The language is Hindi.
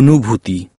অনুভূতি